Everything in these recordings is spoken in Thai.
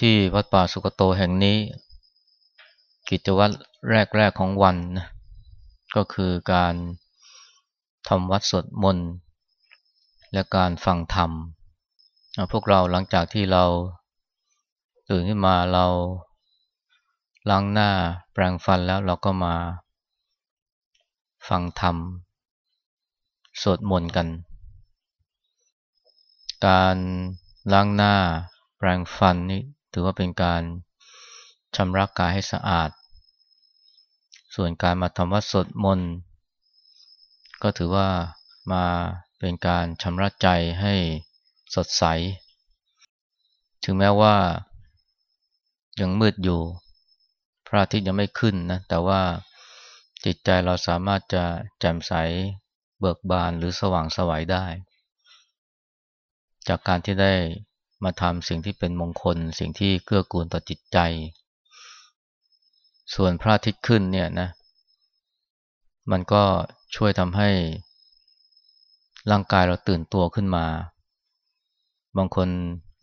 ที่วัดป่าสุกโตแห่งนี้ กิจวัตรแรก ๆ ของวันนะก็คือการทำวัดสวดมนต์และการฟังธรรม พวกเราหลังจากที่เราตื่นขึ้นมาเราล้างหน้าแปรงฟันแล้วเราก็มา ฟังธรรม สวดมนต์กัน การล้างหน้าแปรงฟันนี่ ถือว่าเป็นการชำระกายให้สะอาด ส่วนการมาทำวัดสดมนก็ถือว่ามาเป็นการชำระใจให้สดใส ถึงแม้ว่า ยังมืดอยู่ พระอาทิตย์ยังไม่ขึ้นนะ แต่ว่าจิตใจเราสามารถจะแจ่มใสเบิกบานหรือสว่างสวัยได้ จากการที่ได้ มาทำสิ่งที่เป็นมงคล สิ่งที่เกื้อกูลต่อจิตใจ ส่วนพระอาทิตย์ขึ้นเนี่ยนะ มันก็ช่วยทำให้ร่างกายเราตื่นตัวขึ้นมา บางคน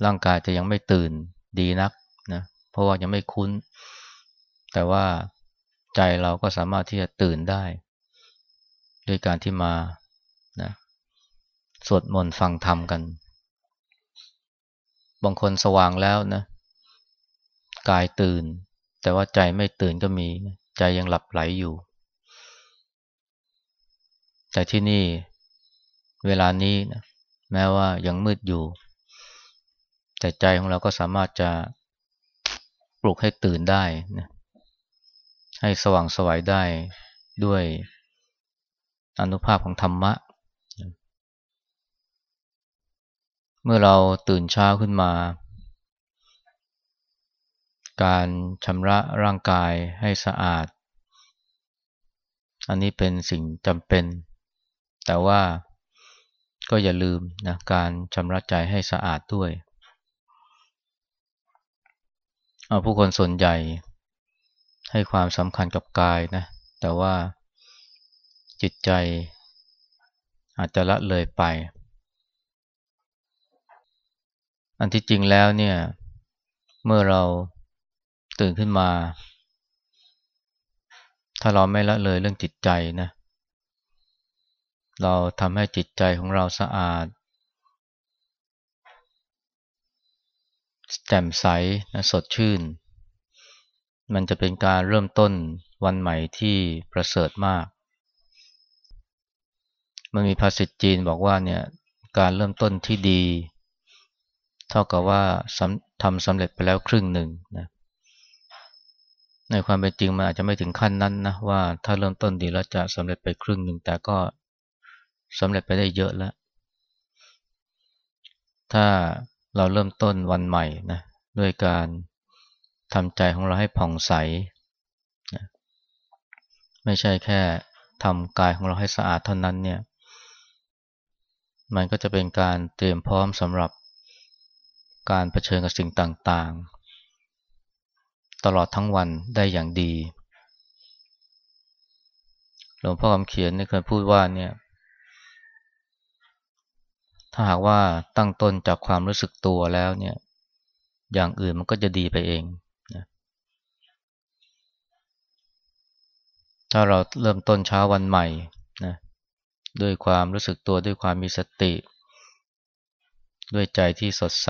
ร่างกายจะยังไม่ตื่นดีนักนะ เพราะว่ายังไม่คุ้น แต่ว่าใจเราก็สามารถที่จะตื่นได้ ด้วยการที่มานะสวดมนต์ฟังธรรมกัน บางคนสว่างแล้วนะ กายตื่น แต่ว่าใจไม่ตื่นก็มี ใจยังหลับไหลอยู่ แต่ที่นี่เวลานี้นะแม้ว่ายังมืดอยู่ แต่ใจของเราก็สามารถจะปลุกให้ตื่นได้นะให้สว่างสวัยได้ด้วยอนุภาพของธรรมะ เมื่อเราตื่นเช้าขึ้นมา การชำระร่างกายให้สะอาด อันนี้เป็นสิ่งจำเป็น แต่ว่าก็อย่าลืมนะการชำระใจให้สะอาดด้วยเอาผู้คนส่วนใหญ่ให้ความสำคัญกับกายนะ แต่ว่าจิตใจอาจจะละเลยไป อันที่จริงแล้วเนี่ย เมื่อเราตื่นขึ้นมา ถ้าเราไม่ละเลยเรื่องจิตใจนะ เราทำให้จิตใจของเราสะอาดแจ่มใสนะสดชื่น มันจะเป็นการเริ่มต้นวันใหม่ที่ประเสริฐมาก มันมีภาษิตจีนบอกว่าเนี่ยการเริ่มต้นที่ดี เท่ากับว่าทำสำเร็จไปแล้วครึ่งหนึ่งนะในความเป็นจริงมันอาจจะไม่ถึงขั้นนั้นนะว่าถ้าเริ่มต้นดีแล้วจะสำเร็จไปครึ่งหนึ่งแต่ก็สำเร็จไปได้เยอะแล้ว ถ้าเราเริ่มต้นวันใหม่นะด้วยการทำใจของเราให้ผ่องใสไม่ใช่แค่ทำกายของเราให้สะอาดเท่านั้นเนี่ย มันก็จะเป็นการเตรียมพร้อมสำหรับ การเผชิญกับสิ่งต่างๆ ตลอดทั้งวันได้อย่างดี หลวงพ่อคำเขียนเคยพูดว่าเนี่ย ถ้าหากว่าตั้งต้นจากความรู้สึกตัวแล้วเนี่ย อย่างอื่นมันก็จะดีไปเองถ้าเราเริ่มต้นเช้าวันใหม่นะด้วยความรู้สึกตัวด้วยความมีสติ ด้วยใจที่สดใส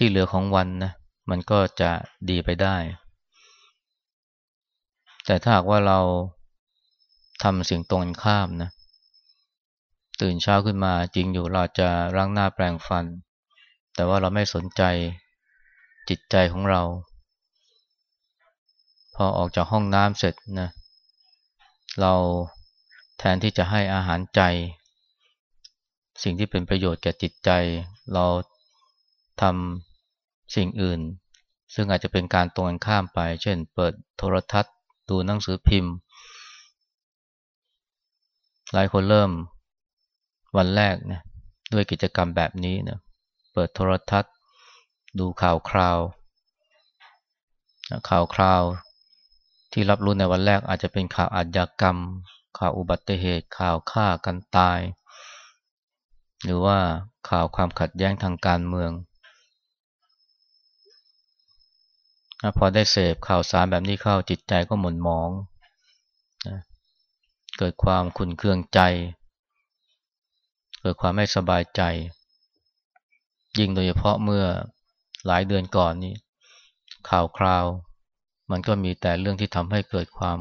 ที่เหลือของวันนะมันก็จะดีไปได้ แต่ถ้าหากว่าเราทำสิ่งตรงข้ามนะ ตื่นเช้าขึ้นมาจริงอยู่เราจะล้างหน้าแปรงฟัน แต่ว่าเราไม่สนใจจิตใจของเรา พอออกจากห้องน้ำเสร็จนะเราแทนที่จะให้อาหารใจ สิ่งที่เป็นประโยชน์แก่จิตใจ เราทำ สิ่งอื่น ซึ่งอาจจะเป็นการตรงกันข้ามไป เช่น เปิดโทรทัศน์ ดูหนังสือพิมพ์ หลายคนเริ่มวันแรกนะด้วยกิจกรรมแบบนี้นะเปิดโทรทัศน์ ดูข่าวคราวข่าวคราวที่รับรู้ในวันแรกอาจจะเป็นข่าวอาชญากรรม ข่าวอุบัติเหตุ ข่าวฆ่ากันตาย หรือว่าข่าวความขัดแย้งทางการเมือง พอได้เสพข่าวสารแบบนี้เข้าจิตใจก็หม่นหมองนะเกิดความขุนเคืองใจ เกิดความไม่สบายใจ ยิ่งโดยเฉพาะเมื่อหลายเดือนก่อนนี้ ข่าวคราว มันก็มีแต่เรื่องที่ทำให้เกิดความ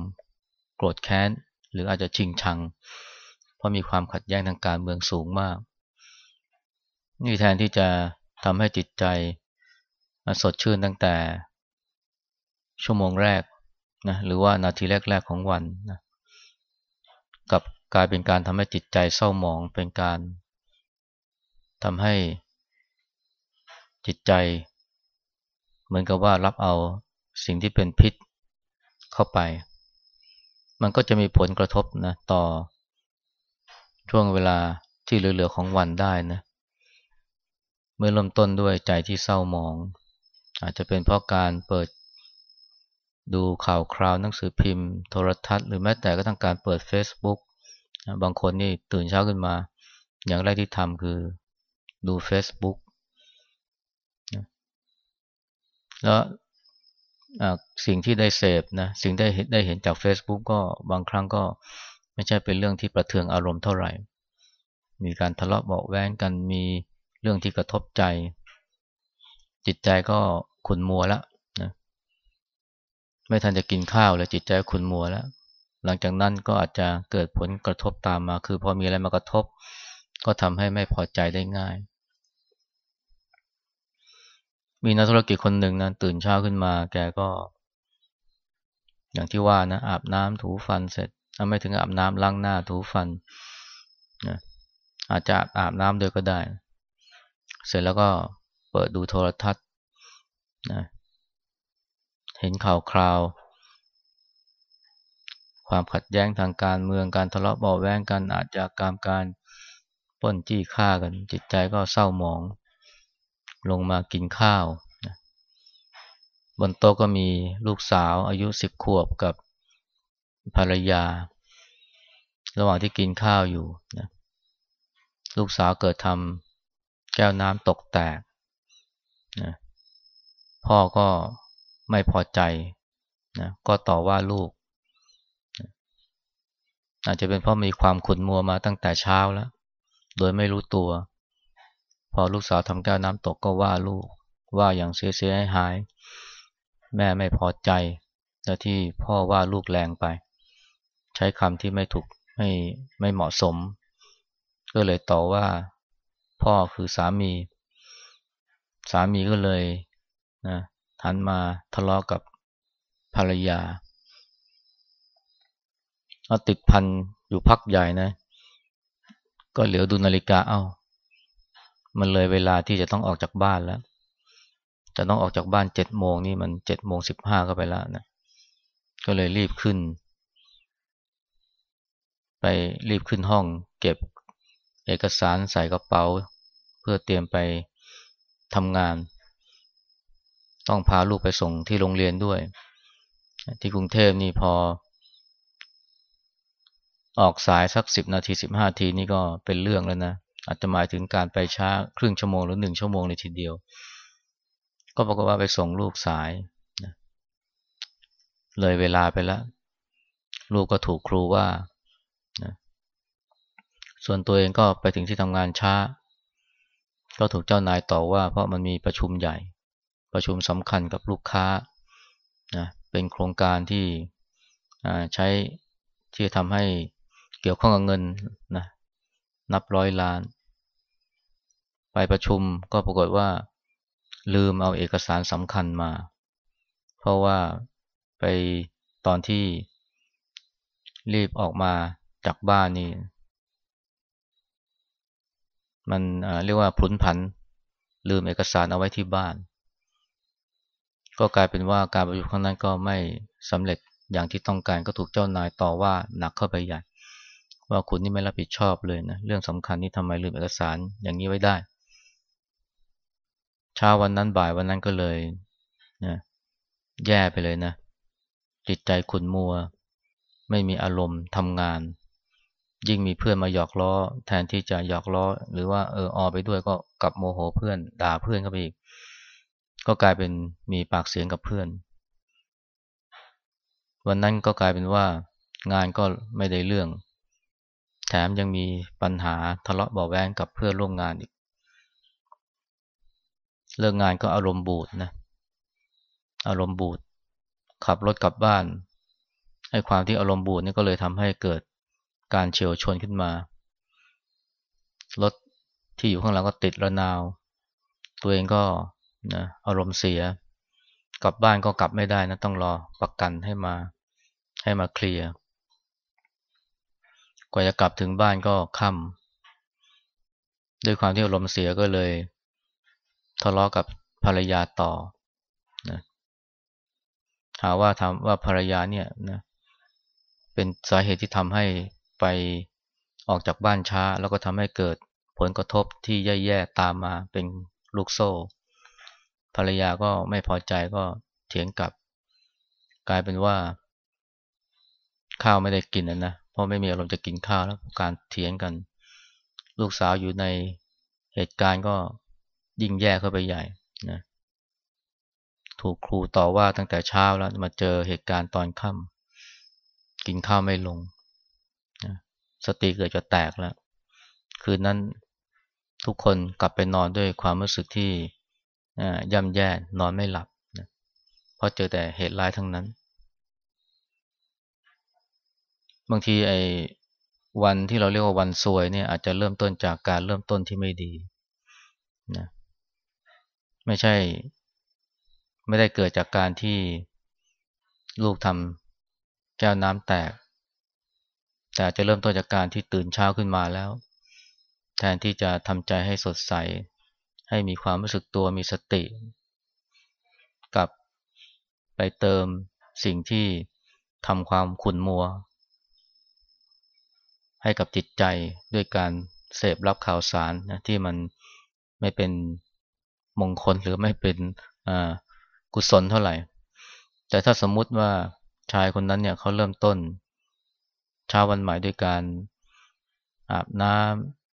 โกรธแค้น หรืออาจจะชิงชัง เพราะมีความขัดแย้งทางการเมืองสูงมาก นี่แทนที่จะทำให้จิตใจสดชื่นตั้งแต่ ชั่วโมงแรกนะหรือว่านาทีแรก ๆ ของวันนะกับกลายเป็นการทำให้จิตใจเศร้าหมองเป็นการทำให้จิตใจ เหมือนกับว่ารับเอาสิ่งที่เป็นพิษเข้าไป มันก็จะมีผลกระทบนะต่อช่วงเวลาที่เหลือๆของวันได้นะเมื่อเริ่มต้นด้วยใจที่เศร้าหมอง อาจจะเป็นเพราะการเปิด ดูข่าวคราวหนังสือพิมพ์ โทรทัศน์หรือแม้แต่ก็ต้องการเปิด Facebook บางคนนี่ตื่นเช้าขึ้นมา อย่างแรกที่ทำคือดู Facebook แล้วสิ่งที่ได้เสพนะสิ่งได้ได้เห็นจาก Facebook ก็บางครั้งก็ไม่ใช่เป็นเรื่องที่ประเทืองอารมณ์เท่าไหร่ มีการทะเลาะเบาแว้งกันมีเรื่องที่กระทบใจ จิตใจก็ขุนมัวละ ไม่ทันจะกินข้าวเลยจิตใจขุนมัวแล้ว หลังจากนั้นก็อาจจะเกิดผลกระทบตามมา คือพอมีอะไรมากระทบ ก็ทำให้ไม่พอใจได้ง่าย มีนักธุรกิจคนหนึ่งนะตื่นเช้าขึ้นมา แกก็ อย่างที่ว่านะอาบน้ำถูฟันเสร็จไม่ถึงอาบน้ำล้างหน้าถูฟันนะอาจจะอาบน้ำด้วยก็ได้ เสร็จแล้วก็เปิดดูโทรทัศน์นะ เห็นข่าวคราว ความขัดแย้งทางการเมืองการทะเลาะเบาแวงกันอาจจะการการป้นจี้ฆ่ากัน จิตใจก็เศร้าหมอง ลงมากินข้าว บนโต๊ะก็มีลูกสาวอายุสิบขวบกับภรรยา ระหว่างที่กินข้าวอยู่นะลูกสาวเกิดทำแก้วน้ำตกแตกนะพ่อก็ ไม่พอใจนะก็ต่อว่าลูก อาจจะเป็นเพราะมีความขุนมัวมาตั้งแต่เช้าแล้ว โดยไม่รู้ตัว พอลูกสาวทำแก้วน้ำตกก็ว่าลูก ว่าอย่างเสียๆให้หาย แม่ไม่พอใจแต่ที่พ่อว่าลูกแรงไป ใช้คำที่ไม่ถูกไม่ไม่เหมาะสม ก็เลยต่อว่า พ่อคือสามี สามีก็เลยนะ หันมาทะเลาะกับภรรยาเอาติดพันอยู่พักใหญ่นะ ก็เหลียวดูนาฬิกาเอา้า มันเลยเวลาที่จะต้องออกจากบ้านแล้วจะต้องออกจากบ้านเจ็ดโมงนี่มันเจ็ดโมงสิบห้าก็ไปแล้วนะ ก็เลยรีบขึ้น ไปรีบขึ้นห้อง เก็บเอกสารใส่กระเป๋า เพื่อเตรียมไปทำงาน ต้องพาลูกไปส่งที่โรงเรียนด้วย ที่กรุงเทพนี่พอ ออกสายสักสิบนาทีสิบห้าทีนี่ก็เป็นเรื่องแล้วนะอาจจะหมายถึงการไปช้าครึ่งชั่วโมงหรือหนึ่งชั่วโมงเลยทีเดียว ก็บอกฏว่าไปส่งลูกสายนะเลยเวลาไปแล้ว ลูกก็ถูกครูว่านะส่วนตัวเองก็ไปถึงที่ทำงานช้า ก็ถูกเจ้านายต่อว่า เพราะมันมีประชุมใหญ่ ประชุมสำคัญกับลูกค้านะเป็นโครงการที่ใช้ที่จะทำให้เกี่ยวข้องกับเงินนะนับร้อยล้าน ไปประชุมก็ปรากฏว่าลืมเอาเอกสารสำคัญมา เพราะว่าไปตอนที่รีบออกมาจากบ้านนี่มันเรียกว่าพลุนผัน ลืมเอกสารเอาไว้ที่บ้าน ก็กลายเป็นว่าการประชุมครั้งนั้นก็ไม่สำเร็จอย่างที่ต้องการก็ถูกเจ้านายต่อว่าหนักเข้าไปใหญ่ ว่าคุณนี่ไม่รับผิดชอบเลยนะเรื่องสำคัญนี่ทำไมลืมเอกสารอย่างนี้ไว้ได้เช้าวันนั้นบ่ายวันนั้นก็เลยนะแย่ไปเลยนะ จิตใจขุนมัว ไม่มีอารมณ์ทำงาน ยิ่งมีเพื่อนมาหยอกล้อ แทนที่จะหยอกล้อ หรือว่าเอออไปด้วยก็กลับโมโหเพื่อนด่าเพื่อนเข้าไปอีก ก็กลายเป็นมีปากเสียงกับเพื่อน วันนั้นก็กลายเป็นว่างานก็ไม่ได้เรื่อง แถมยังมีปัญหาทะเลาะเบาแวงกับเพื่อนร่วมงานอีก เลิกงานก็อารมณ์บูดนะ อารมณ์บูด ขับรถกลับบ้านไอ้ความที่อารมณ์บูดนี่ก็เลยทำให้เกิดการเฉียวชนขึ้นมา รถที่อยู่ข้างหลังก็ติดระนาว ตัวเองก็ นะอารมณ์เสีย กลับบ้านก็กลับไม่ได้นะต้องรอประกันให้มาให้มาเคลียร์กว่าจะกลับถึงบ้านก็ค่ำด้วยความที่อารมณ์เสียก็เลยทะเลาะกับภรรยาต่อนะหาว่าทำว่าภรรยาเนี่ยนะเป็นสาเหตุที่ทำให้ไปออกจากบ้านช้า แล้วก็ทำให้เกิดผลกระทบที่แย่ๆตามมาเป็นลูกโซ่ ภรรยาก็ไม่พอใจก็เถียงกลับ กลายเป็นว่า ข้าวไม่ได้กินนะนะเพราะไม่มีอารมณ์จะกินข้าวแล้วการเถียงกัน ลูกสาวอยู่ในเหตุการณ์ก็ยิ่งแย่เข้าไปใหญ่นะถูกครูต่อว่าตั้งแต่เช้าแล้วมาเจอเหตุการณ์ตอนค่ำกินข้าวไม่ลงนะสติเกิดจะแตกแล้ว คืนนั้นทุกคนกลับไปนอนด้วยความรู้สึกที่ ย่ำแย่นอนไม่หลับนะเพราะเจอแต่เหตุร้ายทั้งนั้น บางทีไอ้วันที่เราเรียกว่าวันซวยเนี่ยอาจจะเริ่มต้นจากการเริ่มต้นที่ไม่ดีนะไม่ใช่ ไม่ได้เกิดจากการที่ลูกทำแก้วน้ำแตก แต่จะเริ่มต้นจากการที่ตื่นเช้าขึ้นมาแล้ว แทนที่จะทำใจให้สดใส ให้มีความรู้สึกตัวมีสติ กับไปเติมสิ่งที่ทำความขุ่นมัว ให้กับจิตใจด้วยการเสพรับข่าวสารนะที่มันไม่เป็นมงคลหรือไม่เป็นกุศลเท่าไหร่ แต่ถ้าสมมุติว่าชายคนนั้นเนี่ยเขาเริ่มต้นเช้าวันใหม่ด้วยการอาบน้ำ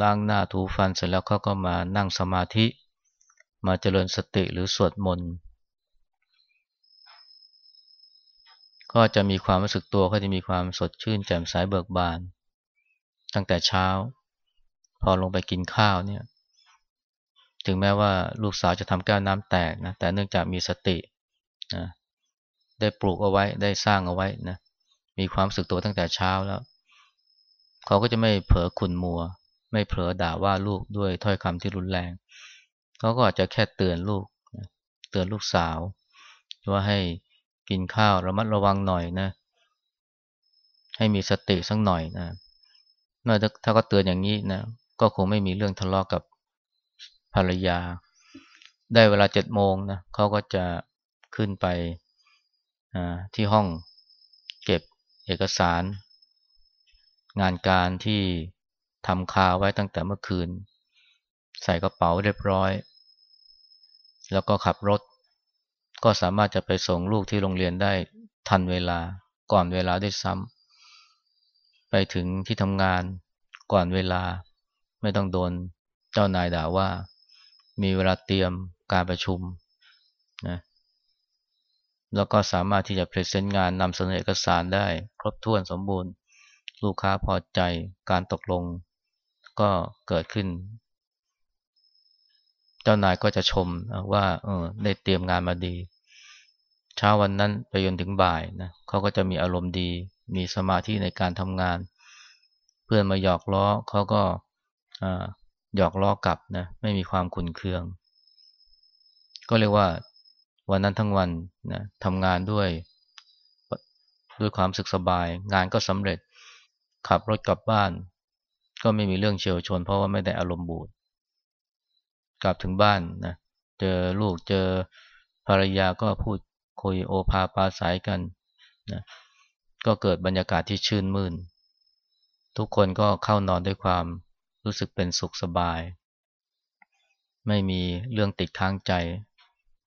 ล้างหน้าถูฟันเสร็จแล้วเขาก็มานั่งสมาธิ มาเจริญสติหรือสวดมนต์ก็จะมีความรู้สึกตัวก็จะมีความสดชื่นแจ่มใสเบิกบาน ตั้งแต่เช้า พอลงไปกินข้าวเนี่ย ถึงแม้ว่าลูกสาวจะทำแก้วน้ำแตกนะแต่เนื่องจากมีสตินะได้ปลูกเอาไว้ได้สร้างเอาไว้นะมีความสึกตัวตั้งแต่เช้าแล้ว เขาก็จะไม่เผลอขุนมัว ไม่เผลอด่าว่าลูกด้วยถ้อยคำที่รุนแรงเขาก็อาจจะแค่เตือนลูกเตือนลูกสาวว่าให้กินข้าวระมัดระวังหน่อยนะ ให้มีสติสักหน่อยนะเมื่อถ้าก็เตือนอย่างนี้นะก็คงไม่มีเรื่องทะเลาะกกับภรรยา ได้เวลาเจ็ดโมงนะเขาก็จะขึ้นไปที่ห้องเก็บเอกสารงานการที่ ทำคาไว้ตั้งแต่เมื่อคืน ใส่กระเป๋าเรียบร้อย แล้วก็ขับรถ ก็สามารถจะไปส่งลูกที่โรงเรียนได้ทันเวลาก่อนเวลาด้วยซ้ำไปถึงที่ทำงานก่อนเวลา ไม่ต้องโดนเจ้านายด่าว่า มีเวลาเตรียมการประชุมนะแล้วก็สามารถที่จะ present งานนำเสนอเอกสารได้ ครบถ้วนสมบูรณ์ ลูกค้าพอใจการตกลง ก็เกิดขึ้น เจ้านายก็จะชมว่า เออ ได้เตรียมงานมาดี เช้าวันนั้นไปจนถึงบ่ายนะเขาก็จะมีอารมณ์ดี มีสมาธิในการทำงาน เพื่อนมาหยอกล้อเขาก็หยอกล้อกลับนะ ไม่มีความขุนเคือง ก็เรียกว่าวันนั้นทั้งวันนะทำงานด้วย ด้วยความสึกสบาย งานก็สำเร็จ ขับรถกลับบ้าน ก็ไม่มีเรื่องเฉียวชน เพราะว่าไม่ได้อารมณ์บูดกลับถึงบ้านนะเจอลูกเจอภรรยาก็พูดคุยโอภาปาสายกันนะก็เกิดบรรยากาศที่ชื่นมื่น ทุกคนก็เข้านอนด้วยความรู้สึกเป็นสุขสบาย ไม่มีเรื่องติดค้างใจ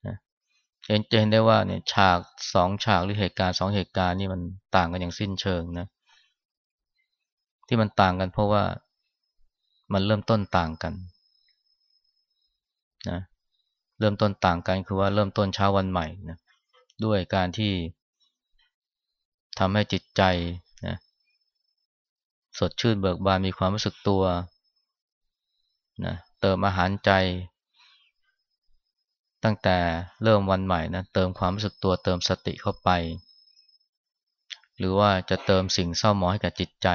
นะเห็นจะเห็นได้ว่าเนี่ยฉากสองฉากหรือเหตุการณ์สองเหตุการณ์นี่มันต่างกันอย่างสิ้นเชิงนะ ที่มันต่างกันเพราะว่ามันเริ่มต้นต่างกันนะเริ่มต้นต่างกันคือว่าเริ่มต้นเช้าวันใหม่นะด้วยการที่ทำให้จิตใจนะสดชื่นเบิกบานมีความรู้สึกตัวนะเติมอาหารใจ ตั้งแต่เริ่มวันใหม่นะเติมความรู้สึกตัวเติมสติเข้าไป หรือว่าจะเติมสิ่งเศร้าหมองให้กับจิตใจ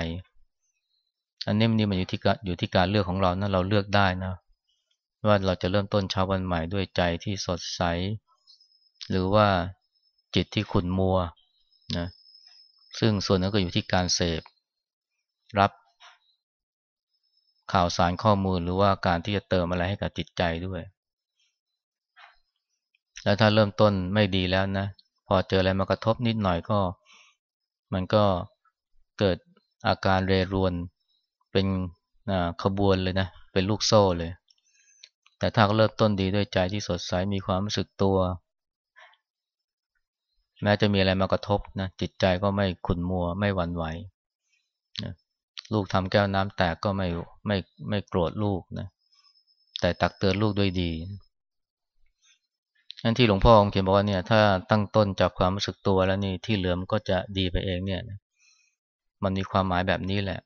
อันนี้มันอยู่ที่อยู่ที่การเลือกของเรานะเราเลือกได้นะ ว่าเราจะเริ่มต้นเช้าวันใหม่ด้วยใจที่สดใส หรือว่าจิตที่ขุ่นมัวนะซึ่งส่วนนั้นก็อยู่ที่การเสพ รับข่าวสารข้อมูลหรือว่าการที่จะเติมอะไรให้กับจิตใจด้วย แล้วถ้าเริ่มต้นไม่ดีแล้วนะ พอเจออะไรมากระทบนิดหน่อยก็ มันก็เกิดอาการเรรวน เป็นขบวนเลยนะ เป็นลูกโซ่เลย แต่ถ้าเริ่มต้นดีด้วยใจที่สดใสมีความรู้สึกตัว แม้จะมีอะไรมากระทบนะจิตใจก็ไม่ขุนมัวไม่หวั่นไหวนะลูกทำแก้วน้ำแตกก็ไม่ไม่ไม่โกรธลูกนะแต่ตักเตือนลูกด้วยดีนั่นที่หลวงพ่อองค์เขียนบอกว่าเนี่ยถ้าตั้งต้นจากความรู้สึกตัวแล้วนี่ที่เหลือมก็จะดีไปเองเนี่ย มันมีความหมายแบบนี้แหละ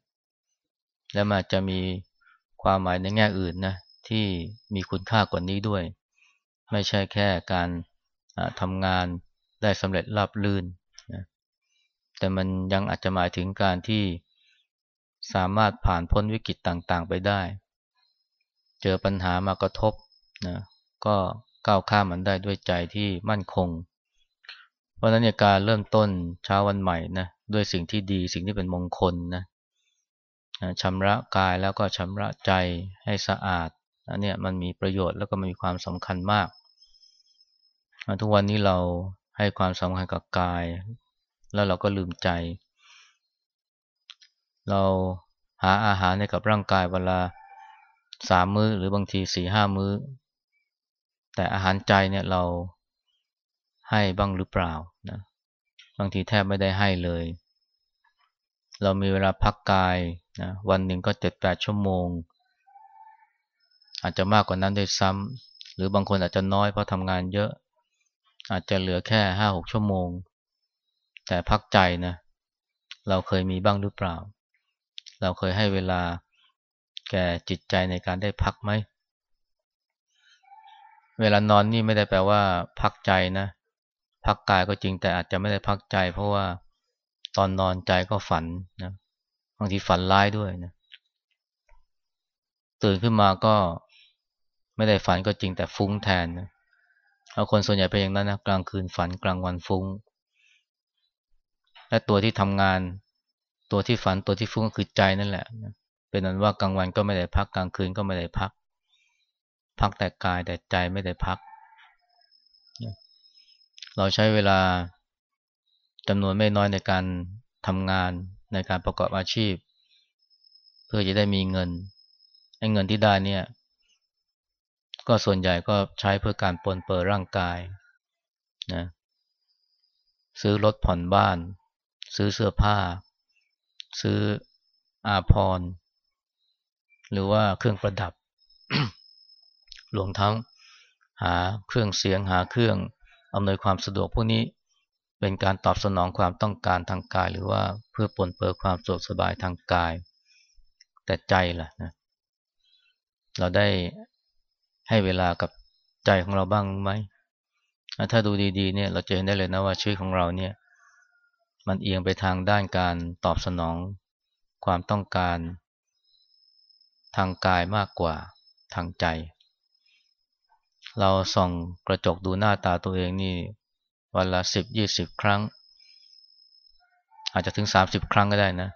แล้วมันจะมีความหมายในแง่อื่นนะที่มีคุณค่ากว่านี้ด้วย ไม่ใช่แค่การทำงานได้สำเร็จราบลื่นนะแต่มันยังอาจจะหมายถึงการที่สามารถผ่านพ้นวิกฤตต่างๆ ไปได้ เจอปัญหามากระทบนะก็ก้าวข้ามมันได้ด้วยใจที่มั่นคง เพราะนั้นเนี่ยการเริ่มต้นเช้าวันใหม่นะด้วยสิ่งที่ดีสิ่งที่เป็นมงคลนะ ชำระกายแล้วก็ชำระใจให้สะอาดอันนี้มันมีประโยชน์แล้วก็มีความสำคัญมาก ทุกวันนี้เราให้ความสำคัญกับกาย แล้วเราก็ลืมใจ เราหาอาหารให้กับร่างกายเวลาสามมื้อหรือบางทีสี่ห้ามื้อ แต่อาหารใจเนี่ยเราให้บ้างหรือเปล่านะบางทีแทบไม่ได้ให้เลย เรามีเวลาพักกาย นะวันหนึ่งก็เจ็ดแปดชั่วโมง อาจจะมากกว่านั้นด้วยซ้ำหรือบางคนอาจจะน้อยเพราะทำงานเยอะ อาจจะเหลือแค่ห้าหกชั่วโมง แต่พักใจนะเราเคยมีบ้างหรือเปล่า เราเคยให้เวลาแก่จิตใจในการได้พักไหม เวลานอนนี่ไม่ได้แปลว่า พักใจนะ พักกายก็จริงแต่อาจจะไม่ได้พักใจ เพราะว่าตอนนอนใจก็ฝันนะ บางทีฝันร้ายด้วยนะตื่นขึ้นมาก็ไม่ได้ฝันก็จริงแต่ฟุ้งแทนนะเอาคนส่วนใหญ่เป็นอย่างนั้นนะกลางคืนฝันกลางวันฟุ้ง และตัวที่ทำงาน ตัวที่ฝันตัวที่ฟุ้งก็คือใจนั่นแหละเป็นนั้นว่ากลางวันก็ไม่ได้พักกลางคืนก็ไม่ได้พัก พักแต่กายแต่ใจไม่ได้พัก เราใช้เวลาจำนวนไม่น้อยในการทำงาน ในการประกอบอาชีพ เพื่อจะได้มีเงินไอ้เงินที่ได้เนี่ยก็ส่วนใหญ่ก็ใช้เพื่อการปนเปื้อร่างกายนะซื้อรถผ่อนบ้าน ซื้อเสื้อผ้า ซื้ออาพรหรือว่าเครื่องประดับรวมทั้งหาเครื่องเสียงหาเครื่องอำนวยความสะดวกพวกนี้ เป็นการตอบสนองความต้องการทางกาย หรือว่าเพื่อปลนเปื้อความสะดวกสบายทางกาย แต่ใจล่ะนะเราได้ให้เวลากับใจของเราบ้างไหมถ้าดูดีๆเนี่ยเราจะเห็นได้เลยนะว่าชีวิตของเราเนี่ยมันเอียงไปทางด้านการตอบสนองความต้องการ ทางกายมากกว่าทางใจ เราส่องกระจกดูหน้าตาตัวเองนี่ วันละสิบยี่สิบครั้ง อาจจะถึงสามสิบครั้งก็ได้นะ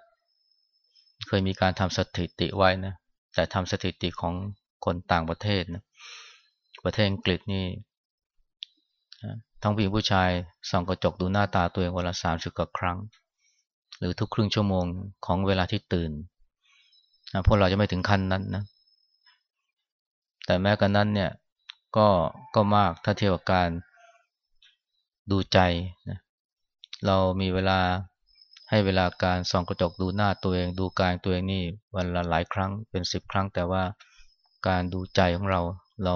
เคยมีการทำสถิติไว้นะ แต่ทำสถิติของคนต่างประเทศนะ ประเทศอังกฤษนี่ทั้งผู้หญิงผู้ชายส่องกระจกดูหน้าตาตัวเองวันละสามสิบกว่าครั้ง หรือทุกครึ่งชั่วโมงของเวลาที่ตื่นนะพวกเราจะไม่ถึงขั้นนั้นนะ แต่แม้กันนั้นเนี่ยก็ก็มากถ้าเทียบกับการ ดูใจนะเรามีเวลาให้เวลาการส่องกระจกดูหน้าตัวเอง ดูกายตัวเองนี่วันละหลายครั้งเป็นสิบครั้ง แต่ว่าการดูใจของเรา เรา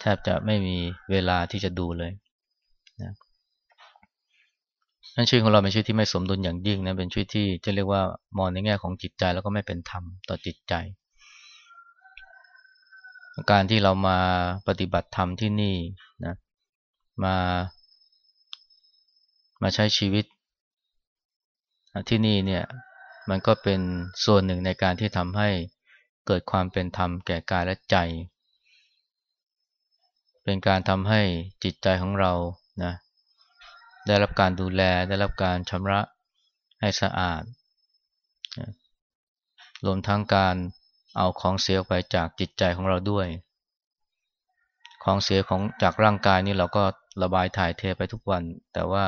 แทบจะไม่มีเวลาที่จะดูเลยนะนั่นชีวิตของเราเป็นชีวิตที่ไม่สมดุลอย่างยิ่งนะเป็นชีวิตที่จะเรียกว่ามองในแง่ของจิตใจแล้วก็ไม่เป็นธรรมต่อจิตใจ การที่เรามาปฏิบัติธรรมที่นี่นะมา มาใช้ชีวิต ที่นี่เนี่ยมันก็เป็นส่วนหนึ่งในการที่ทำให้เกิดความเป็นธรรมแก่กายและใจ เป็นการทำให้จิตใจของเรานะได้รับการดูแลได้รับการชำระให้สะอาดรวมทั้งการเอาของเสียออกไปจากจิตใจของเราด้วย ของเสียของจากร่างกายนี่เราก็ระบายถ่ายเทไปทุกวัน แต่ว่า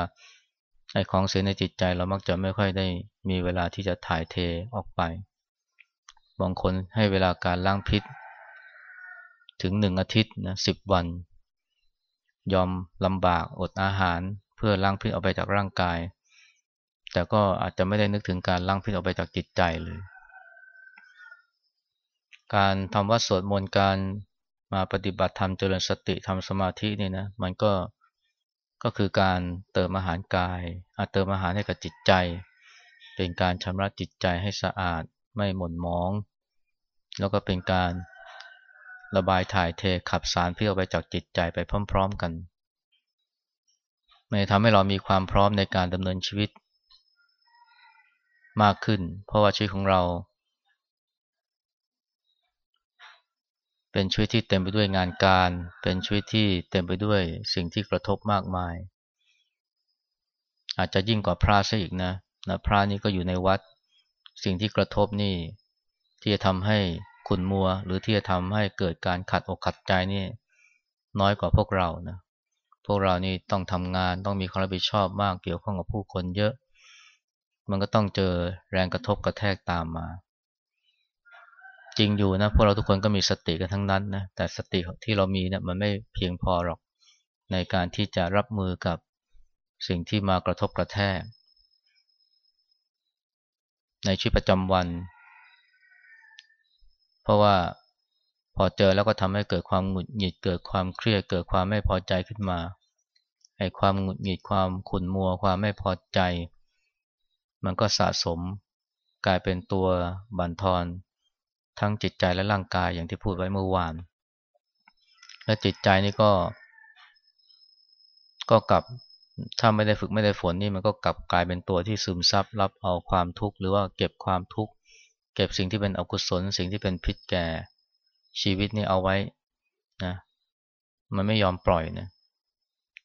ไอ้ของเสียในจิตใจเรามักจะไม่ค่อยได้มีเวลาที่จะถ่ายเทออกไป บางคนให้เวลาการล้างพิษ ถึงหนึ่งอาทิตย์นะสิบวัน ยอมลำบากอดอาหาร เพื่อล้างพิษออกไปจากร่างกาย แต่ก็อาจจะไม่ได้นึกถึงการล้างพิษออกไปจากจิตใจเลย การทำวัดสวดมนต์การมาปฏิบัติธรรมเจริญสติทำสมาธินี่นะมันก็ ก็คือการเติมอาหารกายอาเติมอาหารให้กับจิตใจ เป็นการชำระจิตใจให้สะอาดไม่หม่นมอง แล้วก็เป็นการระบายถ่ายเทขับสารพิษออกไปจากจิตใจไปพร้อม ๆกันมันทำให้เรามีความพร้อมในการดำเนินชีวิตมากขึ้น เพราะว่าชีวิตของเรา เป็นชีวิตที่เต็มไปด้วยงานการ เป็นชีวิตที่เต็มไปด้วยสิ่งที่กระทบมากมาย อาจจะยิ่งกว่าพระซะอีกนะนะพระนี่ก็อยู่ในวัด สิ่งที่กระทบนี่ ที่จะทำให้ขุนมัว หรือที่จะทำให้เกิดการขัดอกขัดใจนี่น้อยกว่าพวกเรานะพวกเรานี่ต้องทำงานต้องมีความรับผิดชอบมากเกี่ยวข้องกับผู้คนเยอะ มันก็ต้องเจอแรงกระทบกระแทกตามมา จริงอยู่นะพวกเราทุกคนก็มีสติกันทั้งนั้นนะแต่สติที่เรามีเนะี่ยมันไม่เพียงพอหรอกในการที่จะรับมือกับสิ่งที่มากระทบกระแทก ในชีวิตประจำวัน เพราะว่าพอเจอแล้วก็ทำให้เกิดความหงุดหงิดเกิดความเครียดเกิดความไม่พอใจขึ้นมาไอ้ความหงุดหงิดความขุ่นมัวความไม่พอใจ มันก็สะสมกลายเป็นตัวบั่นทอน ทั้งจิตใจและร่างกายอย่างที่พูดไว้เมื่อวาน และจิตใจนี่ก็ ก็กลับถ้าไม่ได้ฝึกไม่ได้ฝนนี่มันก็กลับกลายเป็นตัวที่ซึมซับรับเอาความทุกข์หรือว่าเก็บความทุกข์เก็บสิ่งที่เป็นอกุศลสิ่งที่เป็นพิษแก่ชีวิตนี่เอาไว้นะมันไม่ยอมปล่อยนะ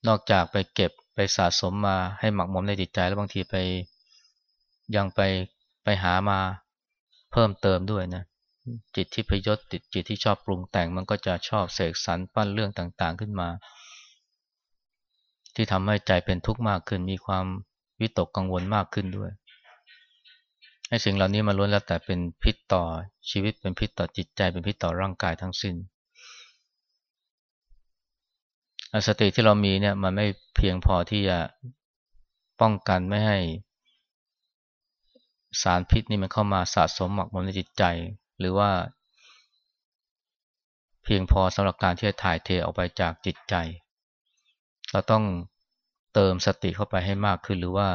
นอกจากไปเก็บไปสะสมมาให้หมักหมมในจิตใจแล้วบางทีไปยังไปไปหามาเพิ่มเติมด้วยนะ จิตที่พยศติดจิตที่ชอบปรุงแต่งมันก็จะชอบเสกสรรปั้นเรื่องต่างๆขึ้นมา ที่ทำให้ใจเป็นทุกข์มากขึ้น มีความวิตกกังวลมากขึ้นด้วย ให้สิ่งเหล่านี้มาล้วนแล้วแต่เป็นพิษต่อชีวิตเป็นพิษต่อจิตใจเป็นพิษต่อร่างกายทั้งสิ้นสติที่เรามีเนี่ยมันไม่เพียงพอที่จะป้องกันไม่ให้สารพิษนี่มันเข้ามาสะสมหมักหมมในจิตใจ หรือว่า เพียงพอสำหรับการที่จะถ่ายเทออกไปจากจิตใจ เราต้องเติมสติเข้าไปให้มากขึ้นหรือว่า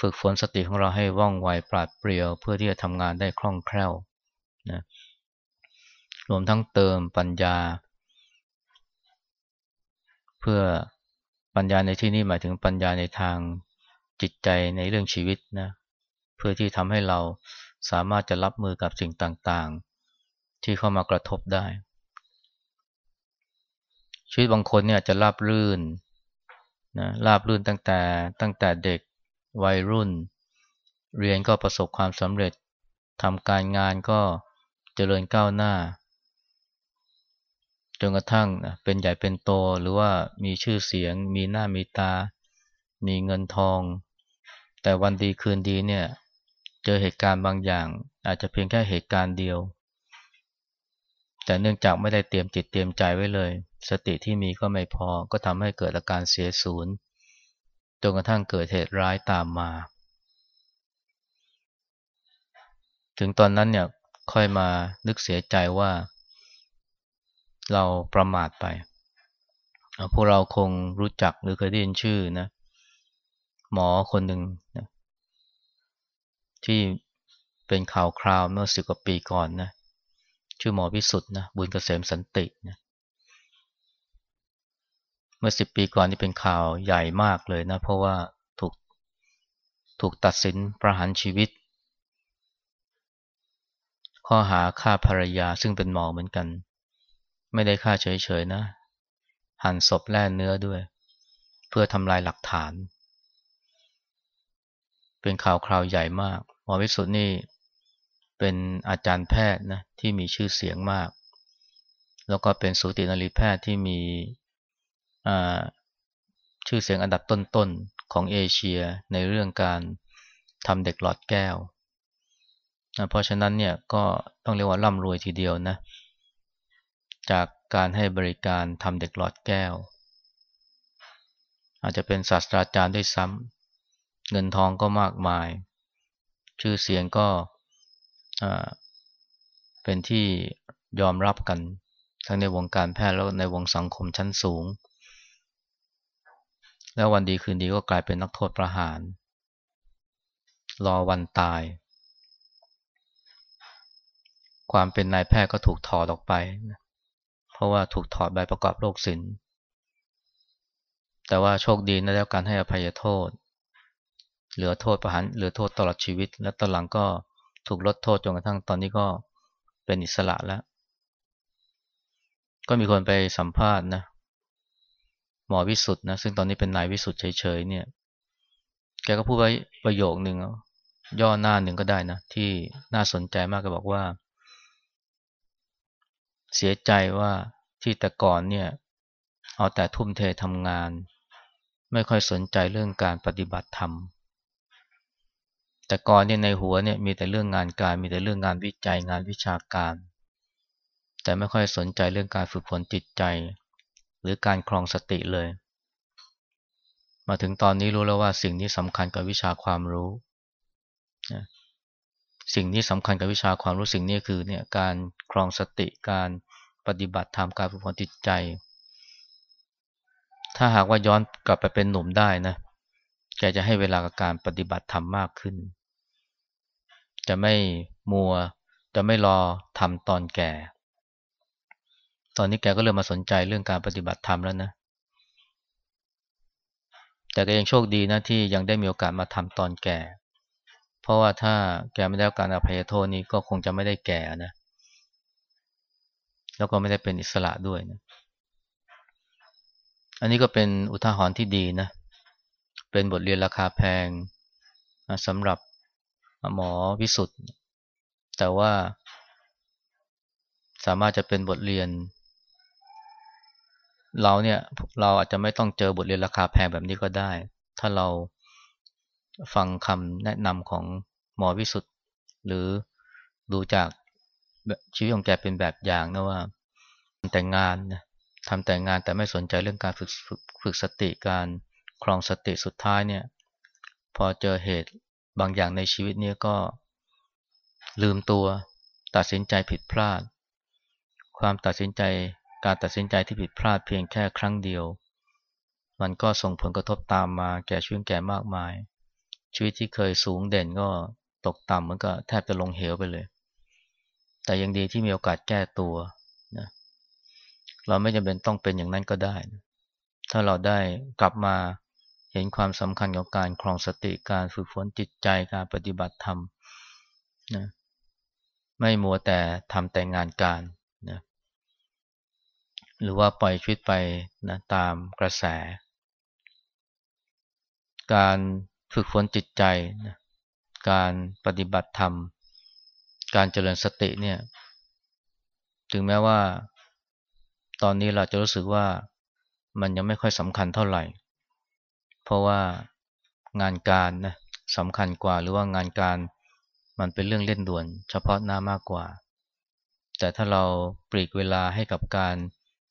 ฝึกฝนสติของเราให้ว่องไวปราดเปรียว เพื่อที่จะทำงานได้คล่องแคล่วนะรวมทั้งเติมปัญญา เพื่อปัญญาในที่นี้หมายถึงปัญญาในทางจิตใจในเรื่องชีวิตนะเพื่อที่ทำให้เรา สามารถจะรับมือกับสิ่งต่างๆ ที่เข้ามากระทบได้ ชีวิตบางคนเนี่ยจะราบรื่นนะราบรื่นตั้งแต่ตั้งแต่เด็กวัยรุ่น เรียนก็ประสบความสำเร็จทำการงานก็เจริญก้าวหน้าจนกระทั่งเป็นใหญ่เป็นโตหรือว่ามีชื่อเสียง มีหน้ามีตา มีเงินทอง แต่วันดีคืนดีเนี่ย เจอเหตุการณ์บางอย่าง อาจจะเพียงแค่เหตุการณ์เดียว แต่เนื่องจากไม่ได้เตรียมจิตเตรียมใจไว้เลย สติที่มีก็ไม่พอก็ทำให้เกิดอาการเสียศูนย์จนกระทั่งเกิดเหตุร้ายตามมา ถึงตอนนั้นเนี่ยค่อยมานึกเสียใจว่า เราประมาทไป พวกเราคงรู้จักหรือเคยได้ยินชื่อนะ หมอคนหนึ่งนะ ที่เป็นข่าวคราวเมื่อสิบกว่าปีก่อนนะชื่อหมอวิสุทธ์นะบุญเกษมสันตินะเมื่อสิบปีก่อนนี่เป็นข่าวใหญ่มากเลยนะ เพราะว่าถูกถูกตัดสินประหารชีวิต ข้อหาฆ่าภรรยาซึ่งเป็นหมอเหมือนกัน ไม่ได้ฆ่าเฉยๆนะ หั่นศพแล่เนื้อด้วย เพื่อทำลายหลักฐาน เป็นข่าวคราวใหญ่มาก หมอวิสุทธ์นี่เป็นอาจารย์แพทย์นะที่มีชื่อเสียงมาก แล้วก็เป็นสูตินรีแพทย์ที่มีชื่อเสียงอันดับต้นๆของเอเชียในเรื่องการทำเด็กหลอดแก้วนะเพราะฉะนั้นเนี่ยก็ต้องเรียกว่าร่ำรวยทีเดียวนะจากการให้บริการทำเด็กหลอดแก้ว อาจจะเป็นศาสตราจารย์ด้วยซ้ำเงินทองก็มากมาย ชื่อเสียงก็เป็นที่ยอมรับกัน ทั้งในวงการแพทย์แล้วในวงสังคมชั้นสูง แล้ววันดีคืนดีก็กลายเป็นนักโทษประหาร รอวันตาย ความเป็นนายแพทย์ก็ถูกถอดออกไป เพราะว่าถูกถอดใบประกอบโรคศิลป์แต่ว่าโชคดีนะแล้วการให้อภัยโทษ เหลือโทษประหารเหลือโทษตลอดชีวิต และตอนหลังก็ถูกลดโทษจนกระทั่งตอนนี้ก็เป็นอิสระแล้ว ก็มีคนไปสัมภาษณ์นะหมอวิสุทธ์นะซึ่งตอนนี้เป็นนายวิสุทธ์เฉยๆเนี่ย แกก็พูดไว้ประโยคหนึ่งย่อหน้าหนึ่งก็ได้นะที่น่าสนใจมากก็บอกว่า เสียใจว่าที่แต่ก่อนเนี่ย เอาแต่ทุ่มเททำงาน ไม่ค่อยสนใจเรื่องการปฏิบัติธรรม แต่ก่อนเนี่ยในหัวเนี่ยมีแต่เรื่องงานการมีแต่เรื่องงานวิจัยงานวิชาการ แต่ไม่ค่อยสนใจเรื่องการฝึกฝนจิตใจ หรือการคลองสติเลย มาถึงตอนนี้รู้แล้วว่าสิ่งนี้สำคัญกับวิชาความรู้สิ่งนี้สำคัญกับวิชาความรู้สิ่งนี้คือเนี่ยการคลองสติการปฏิบัติธรรมการฝึกฝนจิตใจ ถ้าหากว่าย้อนกลับไปเป็นหนุ่มได้นะแกจะให้เวลากับการปฏิบัติธรรมมากขึ้น จะไม่มัว จะไม่รอทำตอนแก่ ตอนนี้แกก็เริ่มมาสนใจเรื่องการปฏิบัติธรรมแล้วนะ แต่ก็ยังโชคดีนะที่ยังได้มีโอกาสมาทำตอนแก่ เพราะว่าถ้าแกไม่ได้การอภัยโทษนี้ก็คงจะไม่ได้แก่นะ แล้วก็ไม่ได้เป็นอิสระด้วยนะ อันนี้ก็เป็นอุทาหรณ์ที่ดีนะ เป็นบทเรียนราคาแพงสำหรับ หมอวิสุทธ์แต่ว่า สามารถจะเป็นบทเรียน เราเนี่ยเราอาจจะไม่ต้องเจอบทเรียนราคาแพงแบบนี้ก็ได้ ถ้าเราฟังคำแนะนำของหมอวิสุทธ์หรือดูจากชีวิตของแกเป็นแบบอย่างนะว่าแต่งงานนะทำแต่งงานแต่ไม่สนใจเรื่องการฝึกฝึกสติการครองสติสุดท้ายเนี่ย พอเจอเหตุ บางอย่างในชีวิตนี้ก็ลืมตัว ตัดสินใจผิดพลาด ความตัดสินใจการตัดสินใจที่ผิดพลาดเพียงแค่ครั้งเดียว มันก็ส่งผลกระทบตามมาแก่ชีวิตแก่มากมาย ชีวิตที่เคยสูงเด่นก็ตกต่ำมันก็แทบจะลงเหวไปเลย แต่ยังดีที่มีโอกาสแก้ตัวนะเราไม่จำเป็นต้องเป็นอย่างนั้นก็ได้ ถ้าเราได้กลับมา เห็นความสำคัญของการครองสติการฝึกฝนจิตใจการปฏิบัติธรรมนะไม่มัวแต่ทำแต่งานการนะหรือว่าปล่อยชีวิตไปนะตามกระแส การฝึกฝนจิตใจนะการปฏิบัติธรรม การเจริญสติเนี่ยถึงแม้ว่า ตอนนี้เราจะรู้สึกว่ามันยังไม่ค่อยสำคัญเท่าไหร่ เพราะว่างานการนะสำคัญกว่า หรือว่างานการมันเป็นเรื่องเล่นด่วน เฉพาะหน้ามากกว่า แต่ถ้าเราปลีกเวลาให้กับการ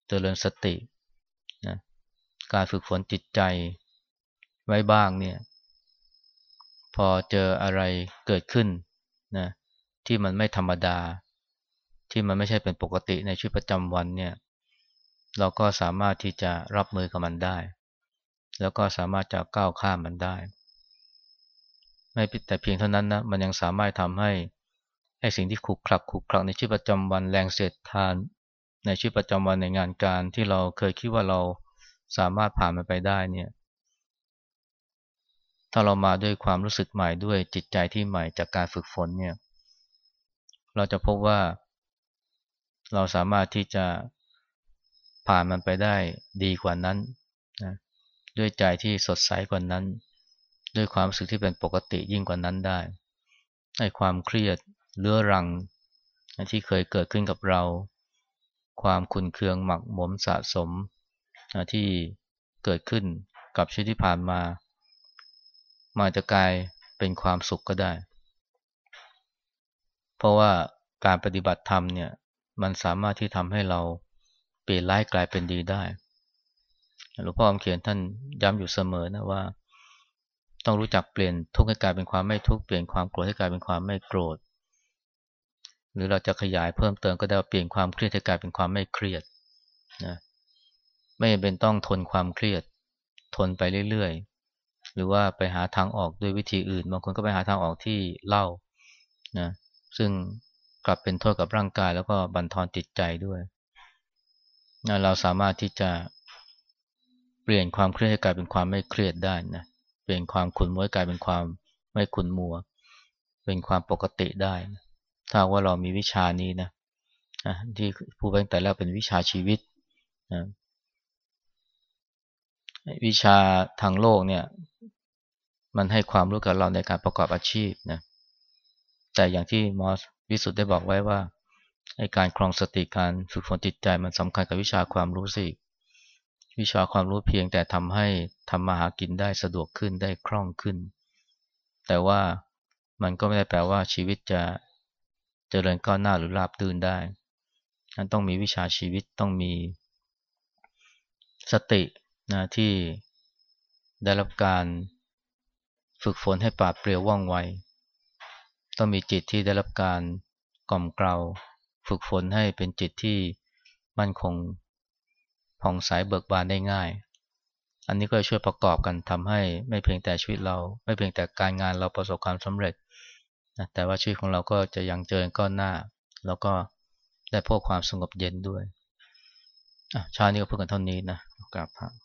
เจริญสตินะการฝึกฝนจิตใจไว้บ้างเนี่ยพอเจออะไรเกิดขึ้นนะที่มันไม่ธรรมดา ที่มันไม่ใช่เป็นปกติในชีวิตประจำวันเนี่ย เราก็สามารถที่จะรับมือกับมันได้ แล้วก็สามารถจะก้าวข้ามมันได้ ไม่แต่เพียงเท่านั้นนะมันยังสามารถทำให้ไอ้สิ่งที่ขุกคลักขุกคลักในชีวิตประจำวันแรงเสียดทาน ในชีวิตประจำวันในงานการที่เราเคยคิดว่าเราสามารถผ่านมันไปได้เนี่ยถ้าเรามาด้วยความรู้สึกใหม่ด้วยจิตใจที่ใหม่จากการฝึกฝนเนี่ยเราจะพบว่า เราสามารถที่จะผ่านมันไปได้ดีกว่านั้น ด้วยใจที่สดใสกว่านั้น ด้วยความรู้สึกที่เป็นปกติยิ่งกว่านั้นได้ไอ้ความเครียดเรื้อรังที่เคยเกิดขึ้นกับเรา ความขุนเคืองหมักหมมสะสมที่เกิดขึ้นกับชีวิตที่ผ่านมามาจะกลายเป็นความสุขก็ได้ เพราะว่าการปฏิบัติธรรมเนี่ยมันสามารถที่ทำให้เราเปลี่ยนร้ายกลายเป็นดีได้ หลวงพ่ออมเขียนท่านย้ำอยู่เสมอนะว่า ต้องรู้จักเปลี่ยนทุกข์ให้กลายเป็นความไม่ทุกข์เปลี่ยนความโกรธให้กลายเป็นความไม่โกรธ หรือเราจะขยายเพิ่มเติมก็ได้เปลี่ยนความเครียดให้กลายเป็นความไม่เครียดนะไม่เป็นต้องทนความเครียด ทนไปเรื่อยๆ หรือว่าไปหาทางออกด้วยวิธีอื่น บางคนก็ไปหาทางออกที่เล่านะซึ่งกลับเป็นโทษกับร่างกายแล้วก็บั่นทอนจิตใจด้วยเราสามารถที่จะ เปลี่ยนความเครียดให้กลายเป็นความไม่เครียดได้นะเปลี่ยนความขุ่นมัวให้กลายเป็นความไม่ขุ่นมัว เป็นความปกติได้นะถ้าว่าเรามีวิชานี้นะที่ผู้เป็นแต่แล้วเป็นวิชาชีวิตนะวิชาทางโลกเนี่ย มันให้ความรู้กับเราในการประกอบอาชีพนะแต่อย่างที่มอสวิสุทธ์ได้บอกไว้ว่าการครองสติการฝึกฝนจิตใจมันสำคัญกับวิชาความรู้สิ วิชาความรู้เพียงแต่ทำให้ทำมาหากินได้สะดวกขึ้นได้คล่องขึ้น แต่ว่ามันก็ไม่ได้แปลว่าชีวิตจะเจริญก้าวหน้าหรือราบตื่นได้มันต้องมีวิชาชีวิตต้องมีสตินะที่ได้รับการฝึกฝนให้ปราดเปรียวว่องไว ต้องมีจิตที่ได้รับการกล่อมเกลา ฝึกฝนให้เป็นจิตที่มั่นคง ผ่องใสเบิกบานได้ง่าย อันนี้ก็ช่วยประกอบกันทำให้ไม่เพียงแต่ชีวิตเรา ไม่เพียงแต่การงานเราประสบความสำเร็จนะแต่ว่าชีวิตของเราก็จะยังเจริญก้อนหน้า แล้วก็ได้พบความสงบเย็นด้วยชานี้ก็พูดกันเท่านี้นะกราบพระ